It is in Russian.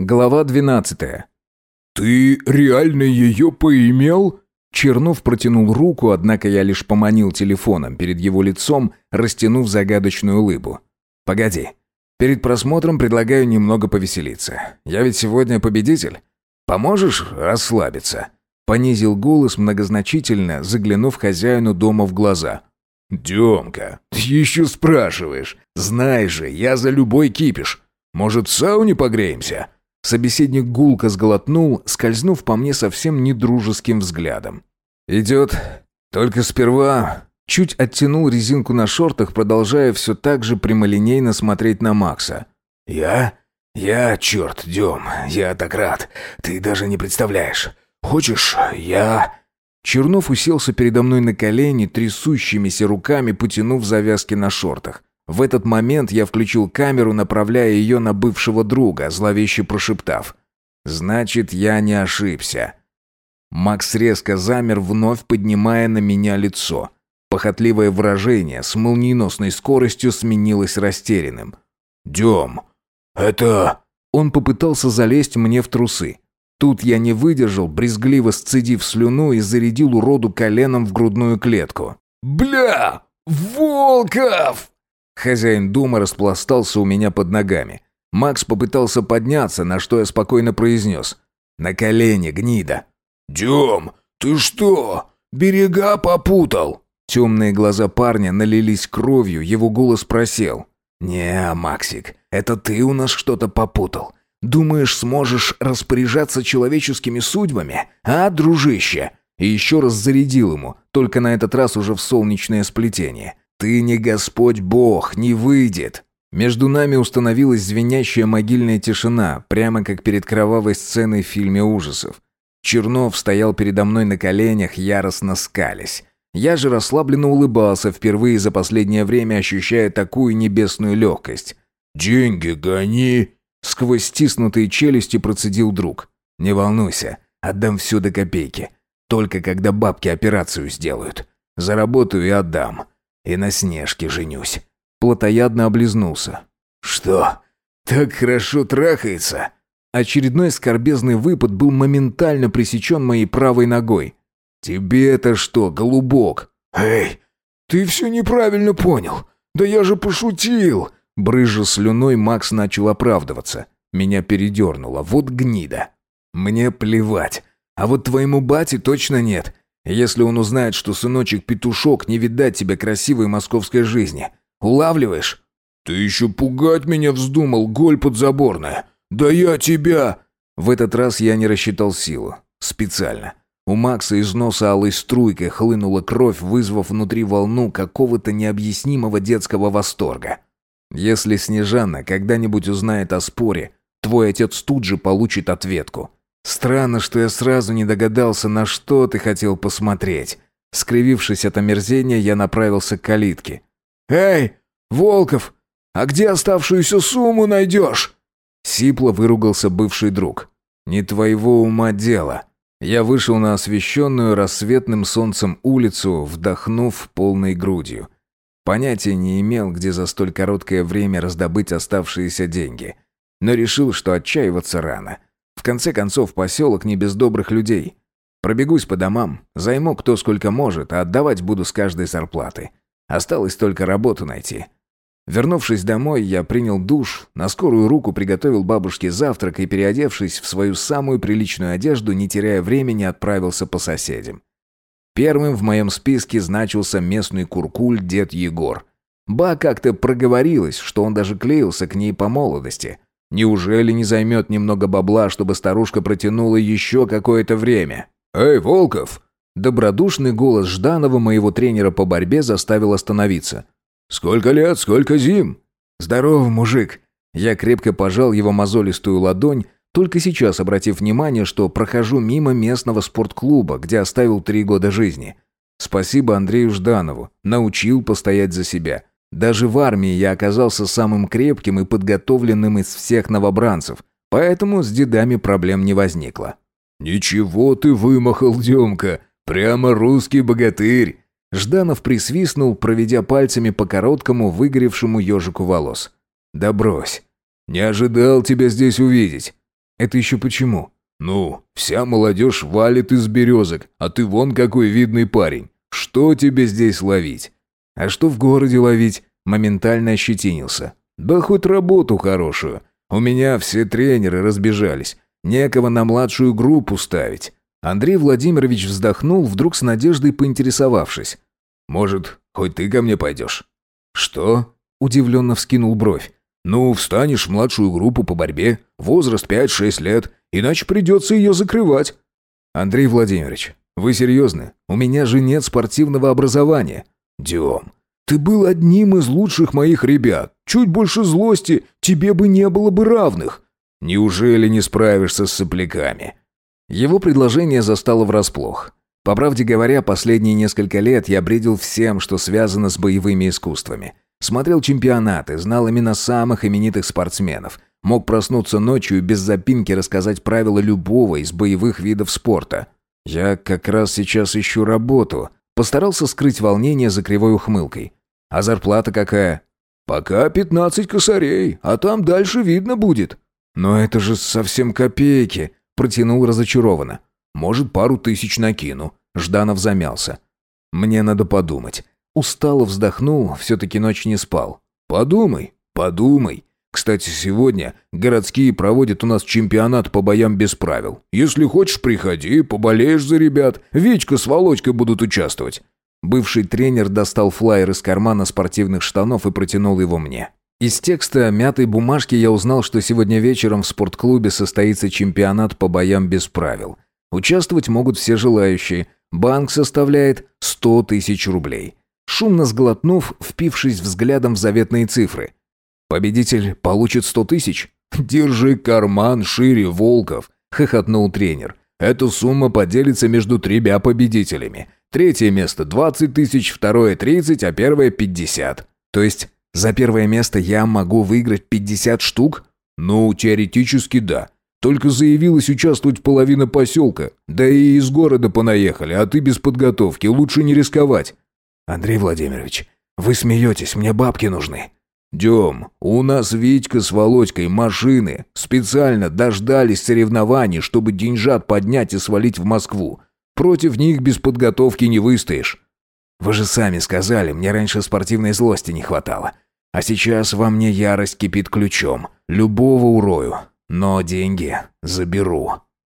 Глава 12. «Ты реально ее поимел?» Чернов протянул руку, однако я лишь поманил телефоном перед его лицом, растянув загадочную улыбу. «Погоди. Перед просмотром предлагаю немного повеселиться. Я ведь сегодня победитель. Поможешь расслабиться?» Понизил голос многозначительно, заглянув хозяину дома в глаза. «Демка, ты еще спрашиваешь. Знаешь же, я за любой кипиш. Может, в сауне погреемся?» Собеседник гулко сглотнул, скользнув по мне совсем недружеским взглядом. «Идет. Только сперва...» Чуть оттянул резинку на шортах, продолжая все так же прямолинейно смотреть на Макса. «Я? Я, черт, Дем, я так рад. Ты даже не представляешь. Хочешь, я...» Чернов уселся передо мной на колени, трясущимися руками потянув завязки на шортах. В этот момент я включил камеру, направляя ее на бывшего друга, зловеще прошептав. «Значит, я не ошибся». Макс резко замер, вновь поднимая на меня лицо. Похотливое выражение с молниеносной скоростью сменилось растерянным. «Дем, это...» Он попытался залезть мне в трусы. Тут я не выдержал, брезгливо сцедив слюну и зарядил уроду коленом в грудную клетку. «Бля! Волков!» Хозяин дома распластался у меня под ногами. Макс попытался подняться, на что я спокойно произнес. «На колени, гнида!» «Дем, ты что, берега попутал?» Темные глаза парня налились кровью, его голос просел. «Не, Максик, это ты у нас что-то попутал. Думаешь, сможешь распоряжаться человеческими судьбами, а, дружище?» И еще раз зарядил ему, только на этот раз уже в солнечное сплетение. «Ты не Господь Бог, не выйдет!» Между нами установилась звенящая могильная тишина, прямо как перед кровавой сценой в фильме ужасов. Чернов стоял передо мной на коленях, яростно скались. Я же расслабленно улыбался, впервые за последнее время ощущая такую небесную легкость. «Деньги гони!» Сквозь стиснутые челюсти процедил друг. «Не волнуйся, отдам все до копейки. Только когда бабки операцию сделают. Заработаю и отдам. И на Снежке женюсь». Плотоядно облизнулся. «Что, так хорошо трахается?» Очередной скорбезный выпад был моментально пресечен моей правой ногой. «Тебе это что, голубок?» «Эй, ты все неправильно понял. Да я же пошутил!» Брыжа слюной, Макс начал оправдываться. Меня передернуло. Вот гнида. «Мне плевать. А вот твоему бате точно нет. Если он узнает, что сыночек-петушок не видать тебе красивой московской жизни. Улавливаешь?» «Ты еще пугать меня вздумал, голь подзаборная. Да я тебя...» В этот раз я не рассчитал силу. Специально. У Макса из носа алой струйкой хлынула кровь, вызвав внутри волну какого-то необъяснимого детского восторга. Если Снежана когда-нибудь узнает о споре, твой отец тут же получит ответку. Странно, что я сразу не догадался, на что ты хотел посмотреть. Скривившись от омерзения, я направился к калитке. «Эй, Волков, а где оставшуюся сумму найдешь?» Сипло выругался бывший друг. «Не твоего ума дело». Я вышел на освещенную рассветным солнцем улицу, вдохнув полной грудью. Понятия не имел, где за столь короткое время раздобыть оставшиеся деньги. Но решил, что отчаиваться рано. В конце концов, поселок не без добрых людей. Пробегусь по домам, займу кто сколько может, а отдавать буду с каждой зарплаты. Осталось только работу найти. Вернувшись домой, я принял душ, на скорую руку приготовил бабушке завтрак и, переодевшись в свою самую приличную одежду, не теряя времени, отправился по соседям. Первым в моем списке значился местный куркуль дед Егор. Ба как-то проговорилась, что он даже клеился к ней по молодости. Неужели не займет немного бабла, чтобы старушка протянула еще какое-то время? «Эй, Волков!» Добродушный голос Жданова, моего тренера по борьбе, заставил остановиться. «Сколько лет, сколько зим?» «Здорово, мужик!» Я крепко пожал его мозолистую ладонь, только сейчас обратив внимание, что прохожу мимо местного спортклуба, где оставил три года жизни. Спасибо Андрею Жданову, научил постоять за себя. Даже в армии я оказался самым крепким и подготовленным из всех новобранцев, поэтому с дедами проблем не возникло. «Ничего ты вымахал, Демка, прямо русский богатырь!» Жданов присвистнул, проведя пальцами по короткому, выгоревшему ежику волос. «Да брось. Не ожидал тебя здесь увидеть». Это еще почему? Ну, вся молодежь валит из березок, а ты вон какой видный парень. Что тебе здесь ловить? А что в городе ловить? Моментально ощетинился. Да хоть работу хорошую. У меня все тренеры разбежались. Некого на младшую группу ставить. Андрей Владимирович вздохнул, вдруг с надеждой поинтересовавшись. «Может, хоть ты ко мне пойдешь?» «Что?» – удивленно вскинул бровь. «Ну, встанешь в младшую группу по борьбе, возраст 5-6 лет, иначе придется ее закрывать». «Андрей Владимирович, вы серьезны? У меня же нет спортивного образования». «Дем, ты был одним из лучших моих ребят. Чуть больше злости, тебе бы не было бы равных. Неужели не справишься с сопляками?» Его предложение застало врасплох. По правде говоря, последние несколько лет я бредил всем, что связано с боевыми искусствами. Смотрел чемпионаты, знал имена самых именитых спортсменов. Мог проснуться ночью и без запинки рассказать правила любого из боевых видов спорта. Я как раз сейчас ищу работу. Постарался скрыть волнение за кривой ухмылкой. А зарплата какая? Пока пятнадцать косарей, а там дальше видно будет. Но это же совсем копейки, протянул разочарованно. Может, пару тысяч накину. Жданов замялся. Мне надо подумать. Устало вздохнул, все-таки ночь не спал. Подумай, подумай. Кстати, сегодня городские проводят у нас чемпионат по боям без правил. Если хочешь, приходи, поболеешь за ребят. Витька с Володькой будут участвовать». Бывший тренер достал флаер из кармана спортивных штанов и протянул его мне. Из текста мятой бумажки я узнал, что сегодня вечером в спортклубе состоится чемпионат по боям без правил. Участвовать могут все желающие. Банк составляет 100 тысяч рублей. Шумно сглотнув, впившись взглядом в заветные цифры. «Победитель получит 100 тысяч?» «Держи карман шире, Волков», — хохотнул тренер. «Эта сумма поделится между тремя победителями. Третье место 20 тысяч, второе 30, а первое 50. То есть за первое место я могу выиграть 50 штук? Ну, теоретически да. Только заявилась участвовать половина поселка. Да и из города понаехали, а ты без подготовки. Лучше не рисковать. Андрей Владимирович, вы смеетесь, мне бабки нужны. Дем, у нас Витька с Володькой машины. Специально дождались соревнований, чтобы деньжат поднять и свалить в Москву. Против них без подготовки не выстоишь. Вы же сами сказали, мне раньше спортивной злости не хватало. А сейчас во мне ярость кипит ключом. Любого урою. Но деньги заберу.